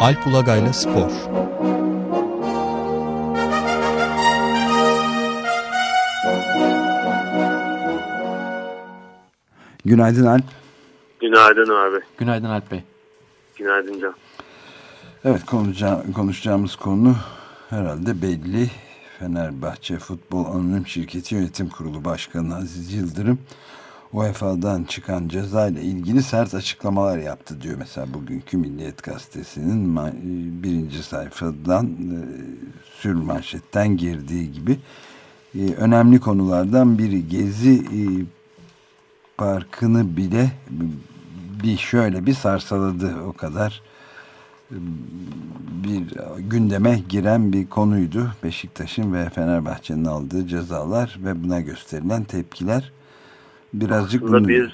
Alp Ulagay'la Spor Günaydın Alp. Günaydın abi. Günaydın Alp Bey. Günaydın Can. Evet konuşacağımız konu herhalde belli. Fenerbahçe Futbol Anonim Şirketi Yönetim Kurulu Başkanı Aziz Yıldırım UEFA'dan çıkan ceza ile ilgili sert açıklamalar yaptı diyor. Mesela bugünkü Milliyet Gazetesi'nin birinci sayfadan e, sür manşetten girdiği gibi e, önemli konulardan biri Gezi e, Parkı'nı bile bir şöyle bir sarsaladı o kadar bir gündeme giren bir konuydu. Beşiktaş'ın ve Fenerbahçe'nin aldığı cezalar ve buna gösterilen tepkiler. Birazcık Aslında biz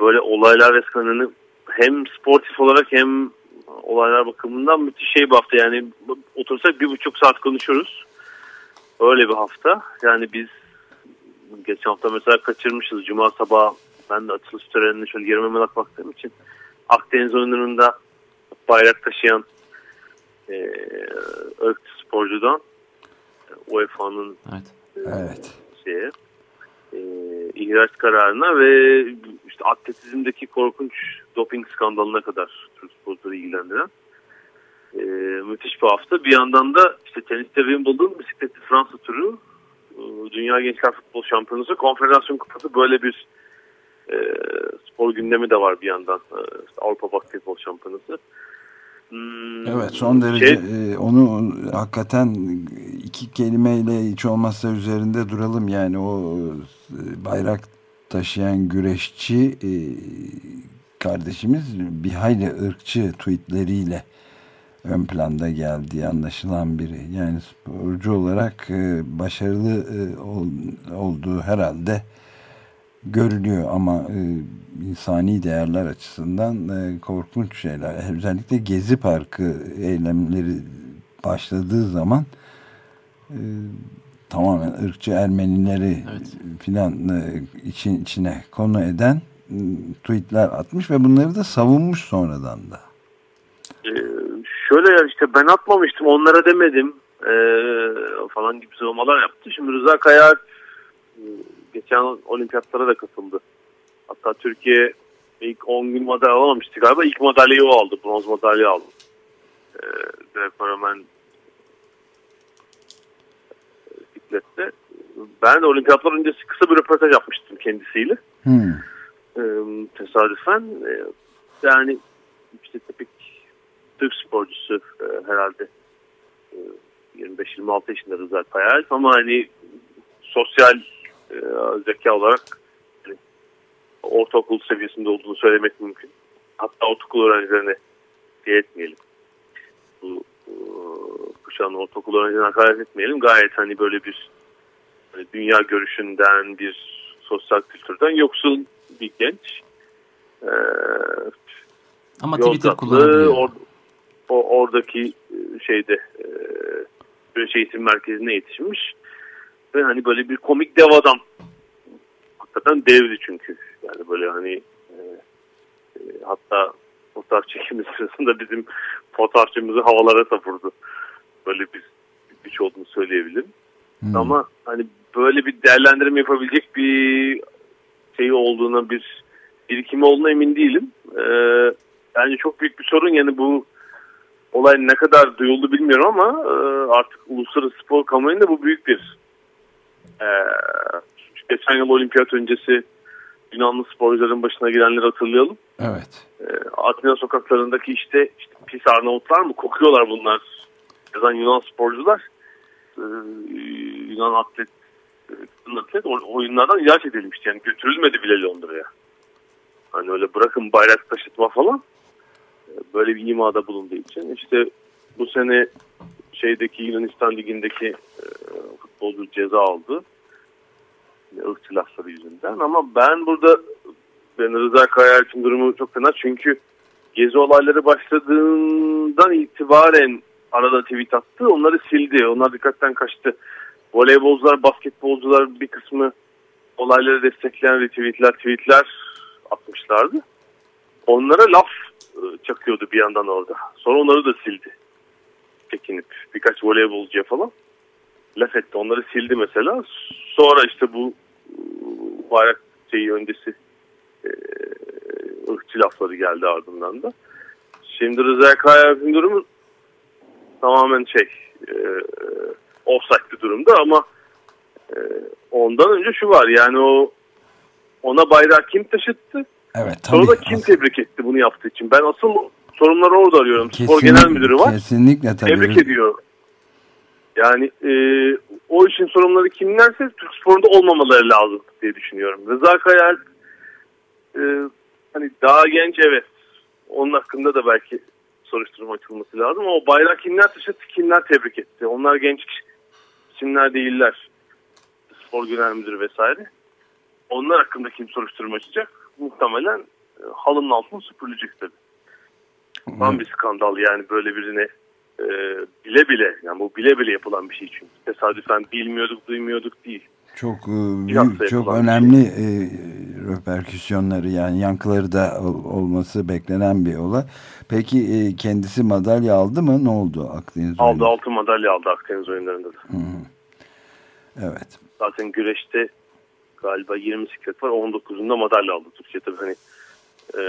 böyle olaylar resmen hem sportif olarak hem olaylar bakımından müthiş şey bir hafta. Yani otursak bir buçuk saat konuşuruz. Öyle bir hafta. Yani biz geçen hafta mesela kaçırmışız. Cuma sabahı ben de açılış törenine şöyle yarım hemen baktığım için Akdeniz oyunlarında bayrak taşıyan e, ırkçı sporcudan UEFA'nın evet. E, evet. İhraç kararına ve işte atletizmdeki korkunç doping skandalına kadar Türk sporcuları ilgilendiren e, müthiş bir hafta. Bir yandan da işte teniste Wimbledon, bisikleti Fransa turu, e, Dünya Gençler Futbol Şampiyonası, Konfederasyon Kupası böyle bir e, spor gündemi de var bir yandan. E, işte Avrupa Basketbol Şampiyonası. Hmm, evet son derece şey, e, onu hakikaten iki kelimeyle hiç olmazsa üzerinde duralım yani o e, bayrak taşıyan güreşçi e, kardeşimiz bir hayli ırkçı tweetleriyle ön planda geldiği anlaşılan biri. Yani sporcu olarak başarılı ol, olduğu herhalde görülüyor ama e, insani değerler açısından e, korkunç şeyler. Özellikle Gezi Parkı eylemleri başladığı zaman e, tamamen ırkçı Ermenileri evet. filan e, için içine konu eden e, tweetler atmış ve bunları da savunmuş sonradan da. Ee, şöyle ya işte ben atmamıştım onlara demedim ee, falan gibi savunmalar yaptı. Şimdi Rıza Kaya geçen olimpiyatlara da katıldı. Hatta Türkiye ilk 10 gün madalya alamamıştı galiba. İlk madalyayı o aldı. Bronz madalya aldı. Ee, Greco-Romen bisiklette. Ben de olimpiyatlar öncesi kısa bir röportaj yapmıştım kendisiyle. Hmm. Ee, tesadüfen. Ee, yani işte tipik Türk sporcusu e, herhalde. E, 25-26 yaşında Rıza Kayal ama hani sosyal e, zeka olarak yani, ortaokul seviyesinde olduğunu söylemek mümkün. Hatta ortaokul öğrencilerine diye etmeyelim. Bu e, kuşağın ortaokul öğrencilerine hakaret etmeyelim. Gayet hani böyle bir hani dünya görüşünden bir sosyal kültürden yoksul bir genç. Ee, Ama Twitter kullanabiliyor. Or, o, oradaki şeyde e, güreş eğitim merkezine yetişmiş. Ve hani böyle bir komik dev adam. Hakikaten devdi çünkü. Yani böyle hani e, e, hatta fotoğraf çekimi sırasında bizim fotoğrafçımızı havalara savurdu. Böyle bir güç olduğunu söyleyebilirim. Hmm. Ama hani böyle bir değerlendirme yapabilecek bir şey olduğuna bir birikimi olduğuna emin değilim. Ee, bence çok büyük bir sorun yani bu olay ne kadar duyuldu bilmiyorum ama e, artık uluslararası spor kamuoyunda bu büyük bir e, geçen yıl olimpiyat öncesi Yunanlı sporcuların başına gelenleri hatırlayalım. Evet. E, Atina sokaklarındaki işte, işte pis Arnavutlar mı kokuyorlar bunlar. Yazan Yunan sporcular. E, Yunan atlet atlet oyunlardan ilaç edilmişti. Yani götürülmedi bile Londra'ya. Hani öyle bırakın bayrak taşıtma falan. E, böyle bir imada bulunduğu için. işte bu sene şeydeki Yunanistan ligindeki e, futbolcu ceza aldı. Irkçı lafları yüzünden. Ama ben burada ben Rıza Kaya için durumu çok fena. Çünkü gezi olayları başladığından itibaren arada tweet attı. Onları sildi. Onlar dikkatten kaçtı. Voleybolcular, basketbolcular bir kısmı olayları destekleyen retweetler, tweetler atmışlardı. Onlara laf e, çakıyordu bir yandan orada. Sonra onları da sildi. Çekinip birkaç voleybolcuya falan laf etti. Onları sildi mesela. Sonra işte bu bayrak şeyi öncesi e, ırkçı lafları geldi ardından da. Şimdi Rıza Kaya'nın durumu tamamen şey e, offside bir durumda ama e, ondan önce şu var yani o ona bayrağı kim taşıttı? Evet, tabii. Sonra da kim asıl... tebrik etti bunu yaptığı için? Ben asıl sorunları orada arıyorum. Kesinlikle, Spor Genel Müdürü var. Kesinlikle tabii. Tebrik ediyor. Yani e, o işin sorumluları kimlerse Türk sporunda olmamaları lazım diye düşünüyorum. Rıza Kayal e, hani daha genç evet. Onun hakkında da belki soruşturma açılması lazım. Ama o bayrak kimler taşıttı, kimler tebrik etti. Onlar genç isimler değiller. Spor Genel Müdürü vesaire. Onlar hakkında kim soruşturma açacak? Muhtemelen e, halının altını süpürülecek tabii. Tam bir skandal yani böyle birine e, bile bile yani bu bile bile yapılan bir şey çünkü. Tesadüfen bilmiyorduk, duymuyorduk değil. Çok e, büyük, çok önemli şey. e, röperküsyonları yani yankıları da olması beklenen bir olay. Peki e, kendisi madalya aldı mı? Ne oldu Akdeniz Aldı oyunu? altı madalya aldı Akdeniz oyunlarında da. Hı -hı. Evet. Zaten güreşte galiba 20 siklet var 19'unda madalya aldı Türkiye tabii hani e,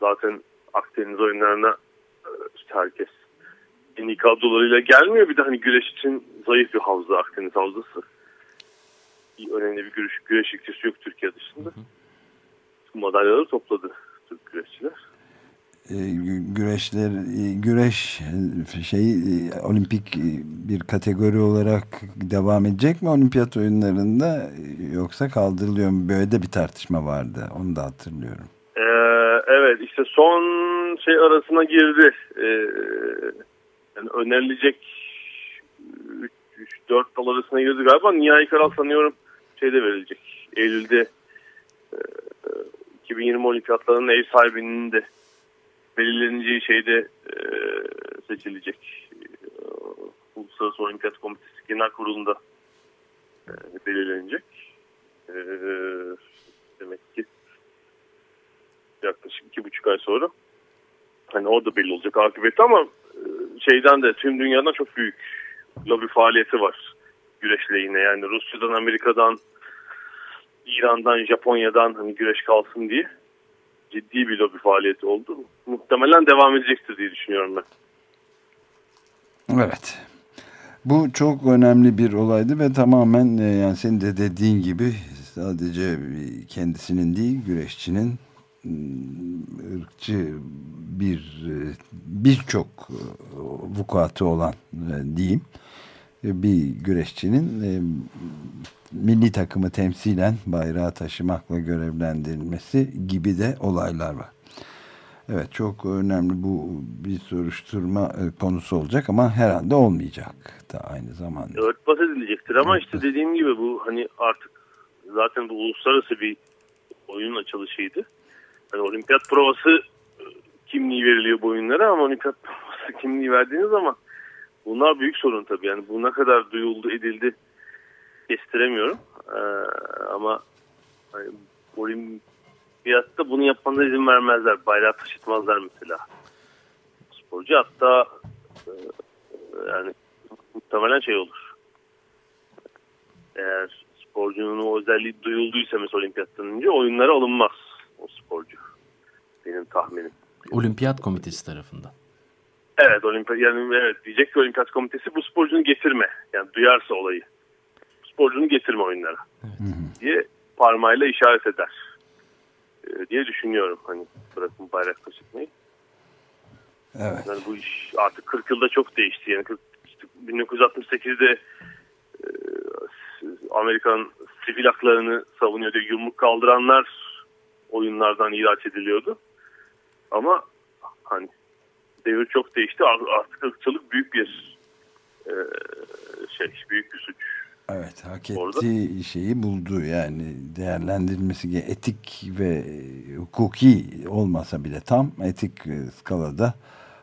zaten Akdeniz oyunlarına işte herkes yeni kadrolarıyla gelmiyor. Bir de hani güreş için zayıf bir havza Akdeniz havzası. Önemli bir güreş, güreş ilkesi yok Türkiye dışında. Hı hı. Madalyaları topladı Türk güreşçiler. E, güreşler e, güreş şey olimpik bir kategori olarak devam edecek mi olimpiyat oyunlarında yoksa kaldırılıyor mu? Böyle de bir tartışma vardı. Onu da hatırlıyorum. Ee, evet işte son şey arasına girdi. Ee, yani önerilecek 3-4 dal arasına girdi galiba. Nihai karar sanıyorum şeyde verilecek. Eylül'de e, 2020 olimpiyatlarının ev sahibinin de belirleneceği şeyde e, seçilecek. E, Uluslararası Olimpiyat Komitesi Genel Kurulu'nda e, belirlenecek. E, demek ki yaklaşık iki buçuk ay sonra hani orada belli olacak akıbeti ama e, şeyden de tüm dünyadan çok büyük lobi faaliyeti var güreşle yine yani Rusya'dan Amerika'dan İran'dan Japonya'dan hani güreş kalsın diye ciddi bir lobi faaliyeti oldu. Muhtemelen devam edecektir diye düşünüyorum ben. Evet. Bu çok önemli bir olaydı ve tamamen e, yani senin de dediğin gibi sadece kendisinin değil güreşçinin ırkçı bir e, birçok e, vukuatı olan diyeyim bir güreşçinin milli takımı temsilen bayrağı taşımakla görevlendirilmesi gibi de olaylar var. Evet çok önemli bu bir soruşturma e, konusu olacak ama herhalde olmayacak da aynı zamanda. Örtbas edilecektir ama işte dediğim gibi bu hani artık zaten bu uluslararası bir oyun açılışıydı. Hani olimpiyat provası e, kimliği veriliyor bu oyunlara ama olimpiyat provası kimliği verdiğiniz zaman bunlar büyük sorun tabii. Yani bu ne kadar duyuldu edildi kestiremiyorum. Ee, ama hani, olimpiyatta bunu yapmanıza izin vermezler. Bayrağı taşıtmazlar mesela. Sporcu hatta e, yani muhtemelen şey olur. Eğer sporcunun o özelliği duyulduysa mesela olimpiyattan önce oyunlara alınmaz o sporcu. Benim tahminim. Olimpiyat komitesi tarafından. Evet, olimpiyat yani evet diyecek ki olimpiyat komitesi bu sporcunu getirme. Yani duyarsa olayı sporcunu getirme oyunlara evet. diye parmağıyla işaret eder e, diye düşünüyorum. Hani bırakın bayrak taşıtmayı. Evet. Yani bu iş artık 40 yılda çok değişti. Yani 40, işte 1968'de e, Amerikan sivil haklarını savunuyordu. Yumruk kaldıranlar oyunlardan ihraç ediliyordu. Ama hani devir çok değişti. Artık ırkçılık büyük bir e, şey, büyük bir suç Evet hak ettiği Orada. şeyi buldu yani değerlendirilmesi etik ve hukuki olmasa bile tam etik skalada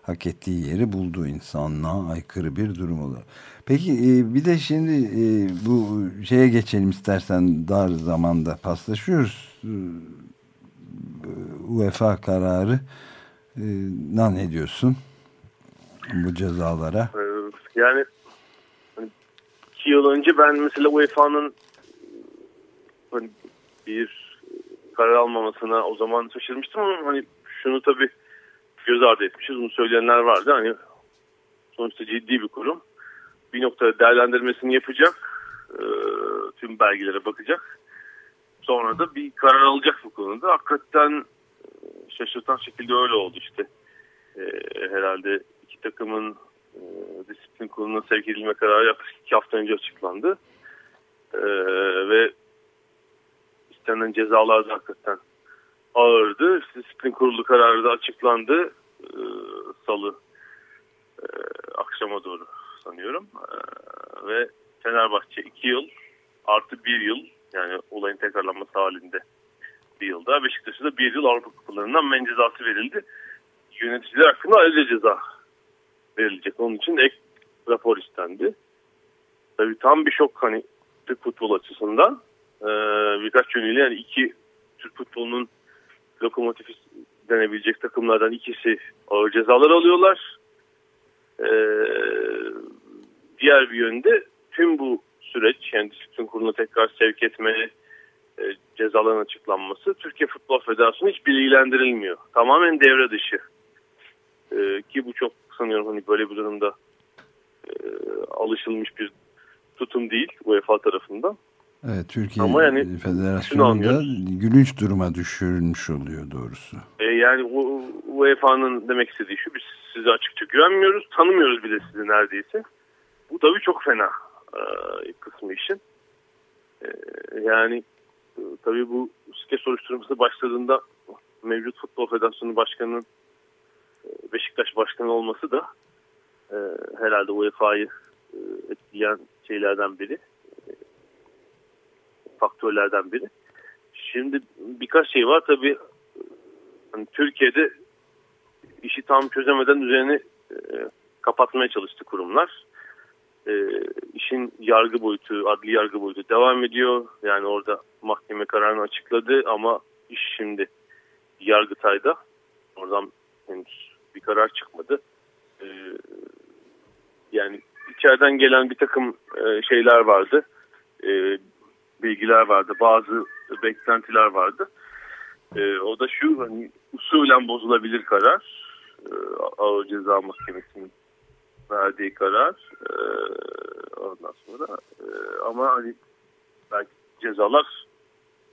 hak ettiği yeri buldu insanlığa aykırı bir durum olur. Peki e, bir de şimdi e, bu şeye geçelim istersen dar zamanda paslaşıyoruz. UEFA kararı Ee, ne diyorsun bu cezalara? Yani hani iki yıl önce ben mesela UEFA'nın hani bir karar almamasına o zaman şaşırmıştım ama hani şunu tabii göz ardı etmişiz. Bunu söyleyenler vardı. Hani sonuçta ciddi bir kurum. Bir noktada değerlendirmesini yapacak. E, tüm belgelere bakacak. Sonra da bir karar alacak bu konuda. Hakikaten e, şaşırtan şekilde öyle oldu işte. E, herhalde iki takımın e, disiplin kuruluna sevk edilme kararı yaklaşık iki hafta önce açıklandı. E, ve istenen cezalar da hakikaten ağırdı. Disiplin kurulu kararı da açıklandı. E, Salı e, akşama doğru sanıyorum. E, ve Fenerbahçe 2 yıl artı 1 yıl yani olayın tekrarlanması halinde bir yılda. Beşiktaş'a da bir yıl Avrupa Kupalarından men cezası verildi. Yöneticiler hakkında ayrıca ceza verilecek. Onun için ek rapor istendi. Tabii tam bir şok hani Türk futbol açısından. Ee, birkaç yönüyle yani iki Türk futbolunun lokomotifi denebilecek takımlardan ikisi ağır cezalar alıyorlar. Ee, diğer bir yönde tüm bu süreç yani disiplin kuruluna tekrar sevk etme, e, cezaların açıklanması Türkiye Futbol Federasyonu hiç bilgilendirilmiyor. Tamamen devre dışı. E, ki bu çok sanıyorum hani böyle bir durumda e, alışılmış bir tutum değil UEFA tarafından. Evet Türkiye Ama yani, Federasyonu'nda gülünç duruma düşürülmüş oluyor doğrusu. E, yani UEFA'nın demek istediği şu biz size açıkça güvenmiyoruz tanımıyoruz bile sizi neredeyse. Bu tabii çok fena e, kısmı işin. E, yani tabii bu sike soruşturması başladığında mevcut Futbol Federasyonu Başkanı'nın e, Beşiktaş Başkanı olması da e, herhalde UEFA'yı e, etkileyen şeylerden biri. E, faktörlerden biri. Şimdi birkaç şey var tabii hani Türkiye'de işi tam çözemeden üzerine e, kapatmaya çalıştı kurumlar e, işin yargı boyutu, adli yargı boyutu devam ediyor. Yani orada mahkeme kararını açıkladı ama iş şimdi Yargıtay'da. Oradan henüz bir karar çıkmadı. E, yani içeriden gelen bir takım e, şeyler vardı. E, bilgiler vardı. Bazı beklentiler vardı. E, o da şu hani usulen bozulabilir karar. E, Ağır Ceza Mahkemesi'nin verdiği karar e, ondan sonra e, ama hani belki cezalar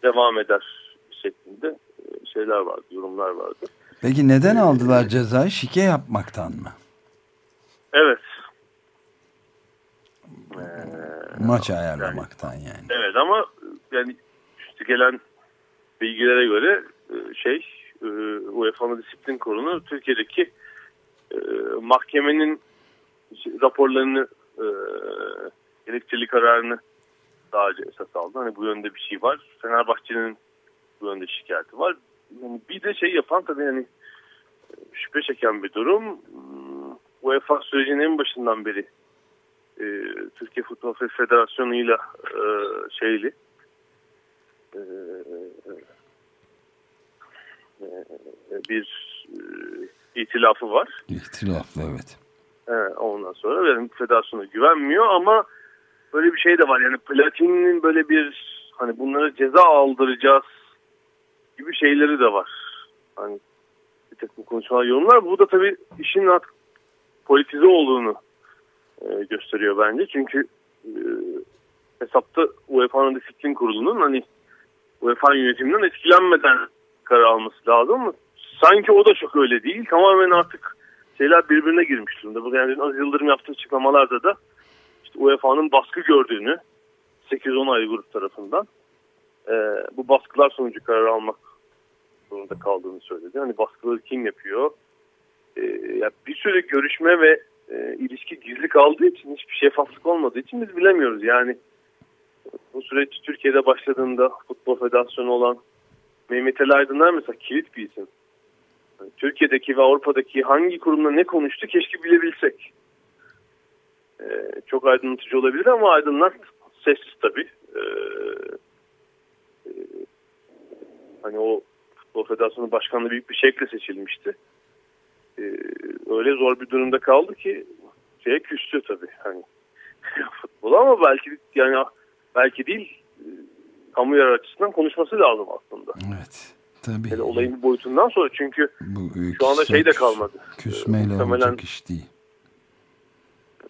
devam eder şeklinde e, şeyler vardı, yorumlar vardı. Peki neden aldılar cezayı? Şike yapmaktan mı? Evet. Maç ayarlamaktan yani. yani. Evet ama yani üstü gelen bilgilere göre e, şey e, UEFA'nın disiplin kurulu Türkiye'deki mahkemenin raporlarını e, gerekçeli kararını önce esas aldı. Hani bu yönde bir şey var. Fenerbahçe'nin bu yönde şikayeti var. Yani bir de şey yapan tabii yani şüphe çeken bir durum. Hmm, UEFA sürecinin en başından beri e, Türkiye Futbol Federasyonu ile e, şeyli e, e, bir e, itilafı var. İtilaflı evet. Evet, ondan sonra yani federasyona güvenmiyor ama böyle bir şey de var. Yani Platini'nin böyle bir hani bunlara ceza aldıracağız gibi şeyleri de var. Hani bir tek bu konuşmalar yorumlar. Bu da tabii işin artık politize olduğunu e, gösteriyor bence. Çünkü e, hesapta UEFA'nın disiplin kurulunun hani UEFA yönetiminden etkilenmeden karar alması lazım sanki o da çok öyle değil. Tamamen artık şeyler birbirine girmiş durumda. Bu yani Az Yıldırım yaptığı açıklamalarda da işte UEFA'nın baskı gördüğünü 8-10 ay grup tarafından e, bu baskılar sonucu karar almak zorunda kaldığını söyledi. Hani baskıları kim yapıyor? E, ya bir süre görüşme ve e, ilişki gizli kaldığı için hiçbir şeffaflık olmadığı için biz bilemiyoruz. Yani bu süreç Türkiye'de başladığında Futbol Federasyonu olan Mehmet Ali Aydınlar mesela kilit bir isim. Türkiye'deki ve Avrupa'daki hangi kurumla ne konuştu keşke bilebilsek. Ee, çok aydınlatıcı olabilir ama aydınlar sessiz tabii. Ee, e, hani o Futbol Federasyonu Başkanlığı büyük bir şekilde seçilmişti. öyle zor bir durumda kaldı ki şeye küstü tabii hani futbol ama belki yani belki değil e, kamu yarar açısından konuşması lazım aslında. Evet. Tabii. Yani olayın bir boyutundan sonra çünkü Bu, şu anda şey de kalmadı. Küsmeyle olacak iş değil.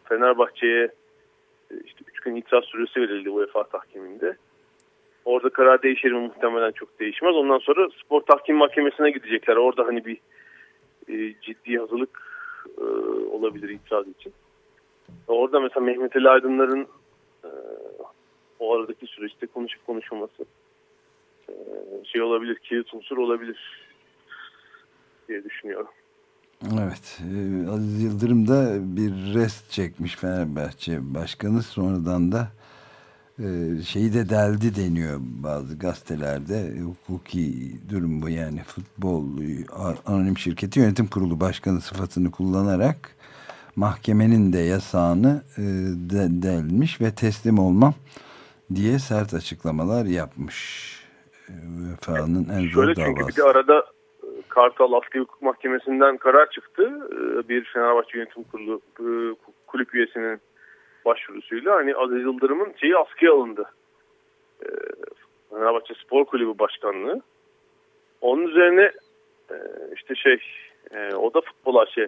Fenerbahçe'ye e, işte 3 gün itiraz süresi verildi UEFA tahkiminde. Orada karar değişir mi muhtemelen çok değişmez. Ondan sonra spor tahkim mahkemesine gidecekler. Orada hani bir e, ciddi hazırlık e, olabilir itiraz için. Orada mesela Mehmet Ali Aydınlar'ın e, o aradaki süreçte konuşup konuşulması e, şey olabilir, kilit unsur olabilir diye düşünüyorum. Evet. E, Aziz Yıldırım da bir rest çekmiş Fenerbahçe Başkanı. Sonradan da e, şeyi de deldi deniyor bazı gazetelerde. Hukuki durum bu yani futbol anonim şirketi yönetim kurulu başkanı sıfatını kullanarak mahkemenin de yasağını e, de, delmiş ve teslim olmam diye sert açıklamalar yapmış. UEFA'nın en zor Şöyle davası. Çünkü bir de arada e, Kartal Asli Hukuk Mahkemesi'nden karar çıktı. E, bir Fenerbahçe Yönetim Kurulu e, kulüp üyesinin başvurusuyla hani Aziz Yıldırım'ın şeyi askıya alındı. Fenerbahçe Spor Kulübü Başkanlığı. Onun üzerine işte şey o da futbol şey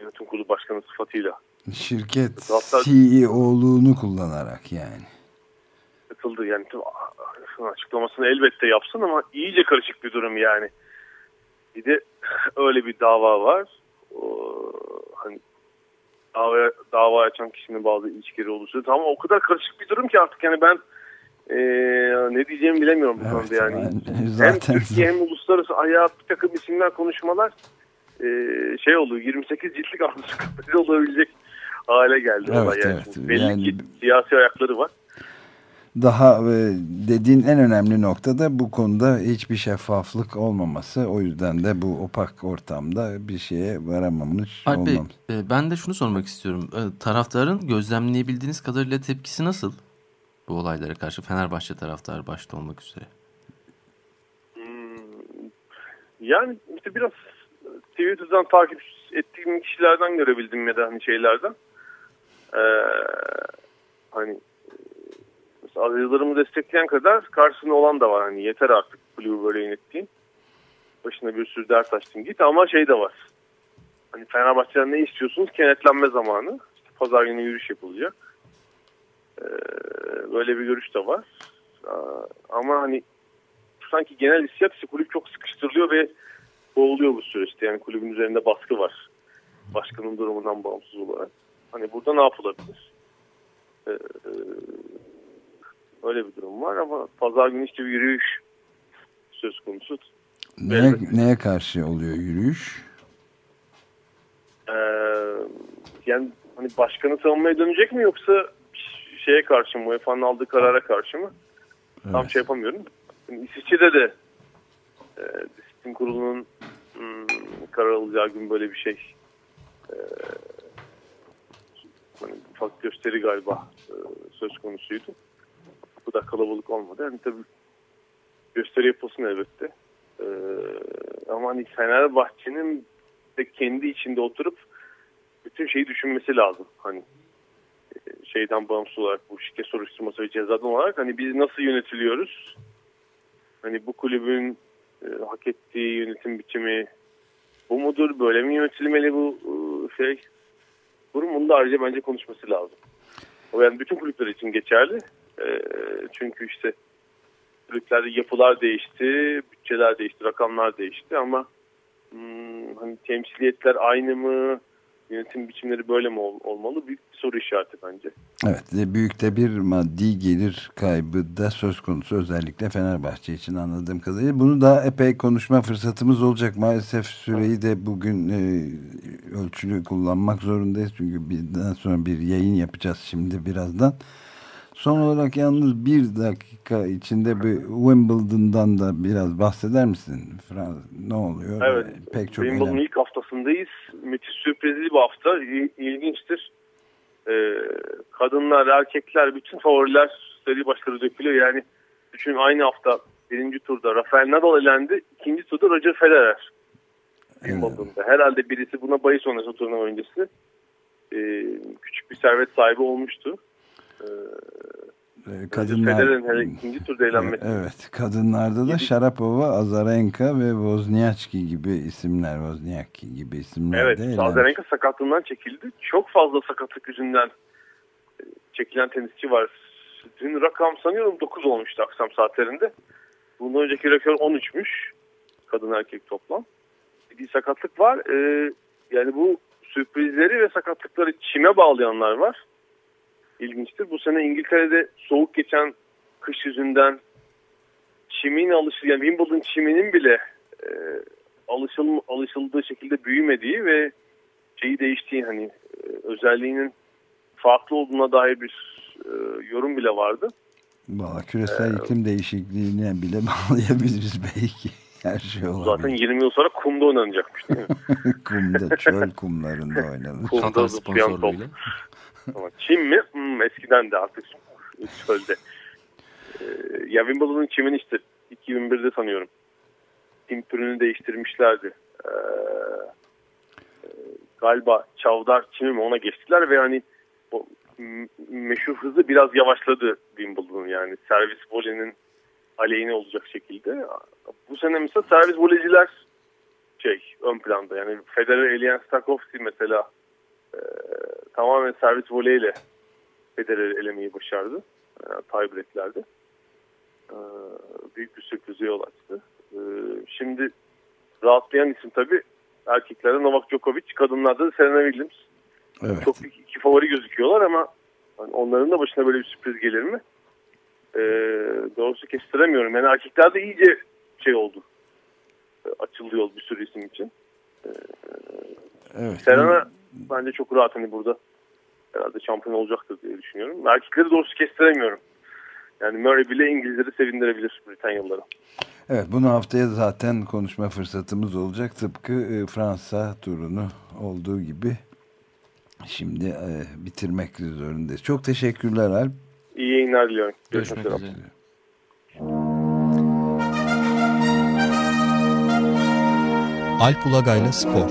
yönetim kurulu başkanı sıfatıyla. Şirket Hatta, CEO'luğunu kullanarak yani. Katıldı yani açıklamasını elbette yapsın ama iyice karışık bir durum yani. Bir de öyle bir dava var. O, hani dava, dava açan kişinin bazı ilişkileri oluşuyor. Ama o kadar karışık bir durum ki artık yani ben e, ne diyeceğimi bilemiyorum bu evet, konuda yani. Zaten... Hem Türkiye hem uluslararası ayağı bir takım isimler konuşmalar e, şey oldu 28 ciltlik anlaşmaları olabilecek hale geldi. Evet, yani. evet. Belli yani... ki siyasi ayakları var daha e, dediğin en önemli nokta da bu konuda hiçbir şeffaflık olmaması. O yüzden de bu opak ortamda bir şeye varamamış Alp Bey, e, ben de şunu sormak istiyorum. E, taraftarın gözlemleyebildiğiniz kadarıyla tepkisi nasıl? Bu olaylara karşı Fenerbahçe taraftarı başta olmak üzere. Hmm, yani işte biraz Twitter'dan takip ettiğim kişilerden görebildim ya da hani şeylerden. Ee, hani Aziz Yıldırım'ı destekleyen kadar karşısında olan da var. Hani yeter artık kulübü böyle yönettiğin. Başına bir sürü dert açtın git ama şey de var. Hani Fenerbahçe'den ne istiyorsunuz? Kenetlenme zamanı. İşte pazar günü yürüyüş yapılacak. Ee, böyle bir görüş de var. Ee, ama hani sanki genel hissiyat ise kulüp çok sıkıştırılıyor ve boğuluyor bu süreçte. Yani kulübün üzerinde baskı var. Başkanın durumundan bağımsız olarak. Hani burada ne yapılabilir? Ee, Öyle bir durum var ama pazar günü işte bir yürüyüş söz konusu. Neye, neye karşı oluyor yürüyüş? Ee, yani hani başkanı savunmaya dönecek mi yoksa şeye karşı mı? UEFA'nın aldığı karara karşı mı? Evet. Tam şey yapamıyorum. Yani İsviçre'de de e, disiplin kurulunun hmm, karar alacağı gün böyle bir şey e, hani ufak gösteri galiba e, söz konusuydu bu da kalabalık olmadı. Yani tabii gösteri yapılsın elbette. Ee, ama hani Fenerbahçe'nin de kendi içinde oturup bütün şeyi düşünmesi lazım. Hani e, şeyden bağımsız olarak bu şirket soruşturması ve cezadan olarak hani biz nasıl yönetiliyoruz? Hani bu kulübün e, hak ettiği yönetim biçimi bu mudur? Böyle mi yönetilmeli bu e, şey? Durum da ayrıca bence konuşması lazım. O yani bütün kulüpler için geçerli. Ee, çünkü işte kulüplerde yapılar değişti, bütçeler değişti, rakamlar değişti ama hmm, hani temsiliyetler aynı mı? Yönetim biçimleri böyle mi ol, olmalı? Büyük bir soru işareti bence. Evet, büyük de bir maddi gelir kaybı da söz konusu özellikle Fenerbahçe için anladığım kadarıyla. Bunu da epey konuşma fırsatımız olacak. Maalesef süreyi de bugün e, ölçülü kullanmak zorundayız. Çünkü birden sonra bir yayın yapacağız şimdi birazdan. Son olarak yalnız bir dakika içinde bir Wimbledon'dan da biraz bahseder misin? Frans, ne oluyor? Evet. Pek çok Wimbledon ilk haftasındayız. Müthiş sürprizli bir hafta. İlginçtir. Ee, kadınlar, erkekler, bütün favoriler seri başları dökülüyor. Yani düşün aynı hafta birinci turda Rafael Nadal elendi. ikinci turda Roger Federer Wimbledon'da. Herhalde birisi buna bahis sonrası turnuva öncesi e, küçük bir servet sahibi olmuştu. E, ee, kadınlar Federer'in ikinci turda eğlenmesi. Evet, kadınlarda da Sharapova, Azarenka ve Wozniacki gibi isimler, Wozniacki gibi isimler evet, de eğlenmiş. Azarenka sakatlığından çekildi. Çok fazla sakatlık yüzünden e, çekilen tenisçi var. Dün rakam sanıyorum 9 olmuştu akşam saatlerinde. Bundan önceki rekor 13'müş. Kadın erkek toplam. Bir sakatlık var. Ee, yani bu sürprizleri ve sakatlıkları çime bağlayanlar var ilginçtir. Bu sene İngiltere'de soğuk geçen kış yüzünden çimin alışıl yani Wimbledon çiminin bile e, alışıl, alışıldığı şekilde büyümediği ve şeyi değiştiği hani e, özelliğinin farklı olduğuna dair bir e, yorum bile vardı. Valla küresel ee, iklim değişikliğine bile bağlayabiliriz belki. Her şey olabilir. Zaten 20 yıl sonra kumda oynanacakmış değil mi? kumda, çöl kumlarında oynanır. kumda zıplayan top. Ama Çin mi? Hmm, eskiden de artık çölde. Ee, ya Wimbledon'un çimini işte 2001'de sanıyorum. Tim türünü değiştirmişlerdi. Ee, galiba Çavdar çimi mi ona geçtiler ve hani o meşhur hızı biraz yavaşladı Wimbledon yani servis volenin aleyhine olacak şekilde. Bu sene mesela servis voleciler şey ön planda yani Federer, Elian Stakowski mesela e, tamamen servis voleyle Federer'i elemeyi başardı. Yani tiebreaklerde. E, büyük bir sürprize yol açtı. E, şimdi rahatlayan isim tabii erkeklerde Novak Djokovic, kadınlarda da Serena Williams. Evet. Çok büyük iki favori gözüküyorlar ama hani onların da başına böyle bir sürpriz gelir mi? Ee, doğrusu kestiremiyorum. Yani erkeklerde iyice şey oldu. Açıldı yol bir sürü isim için. Ee, evet. Serena bence çok rahat hani burada herhalde şampiyon olacaktır diye düşünüyorum. Erkekleri doğrusu kestiremiyorum. Yani Murray bile İngilizleri sevindirebilir Britanyalıları. Evet bunu haftaya zaten konuşma fırsatımız olacak. Tıpkı e, Fransa turunu olduğu gibi şimdi e, bitirmek zorundayız. Çok teşekkürler Alp. İyi yayınlar diliyorum. Görüşmek, Görüşmek üzere. Alp Ulagay'la Spor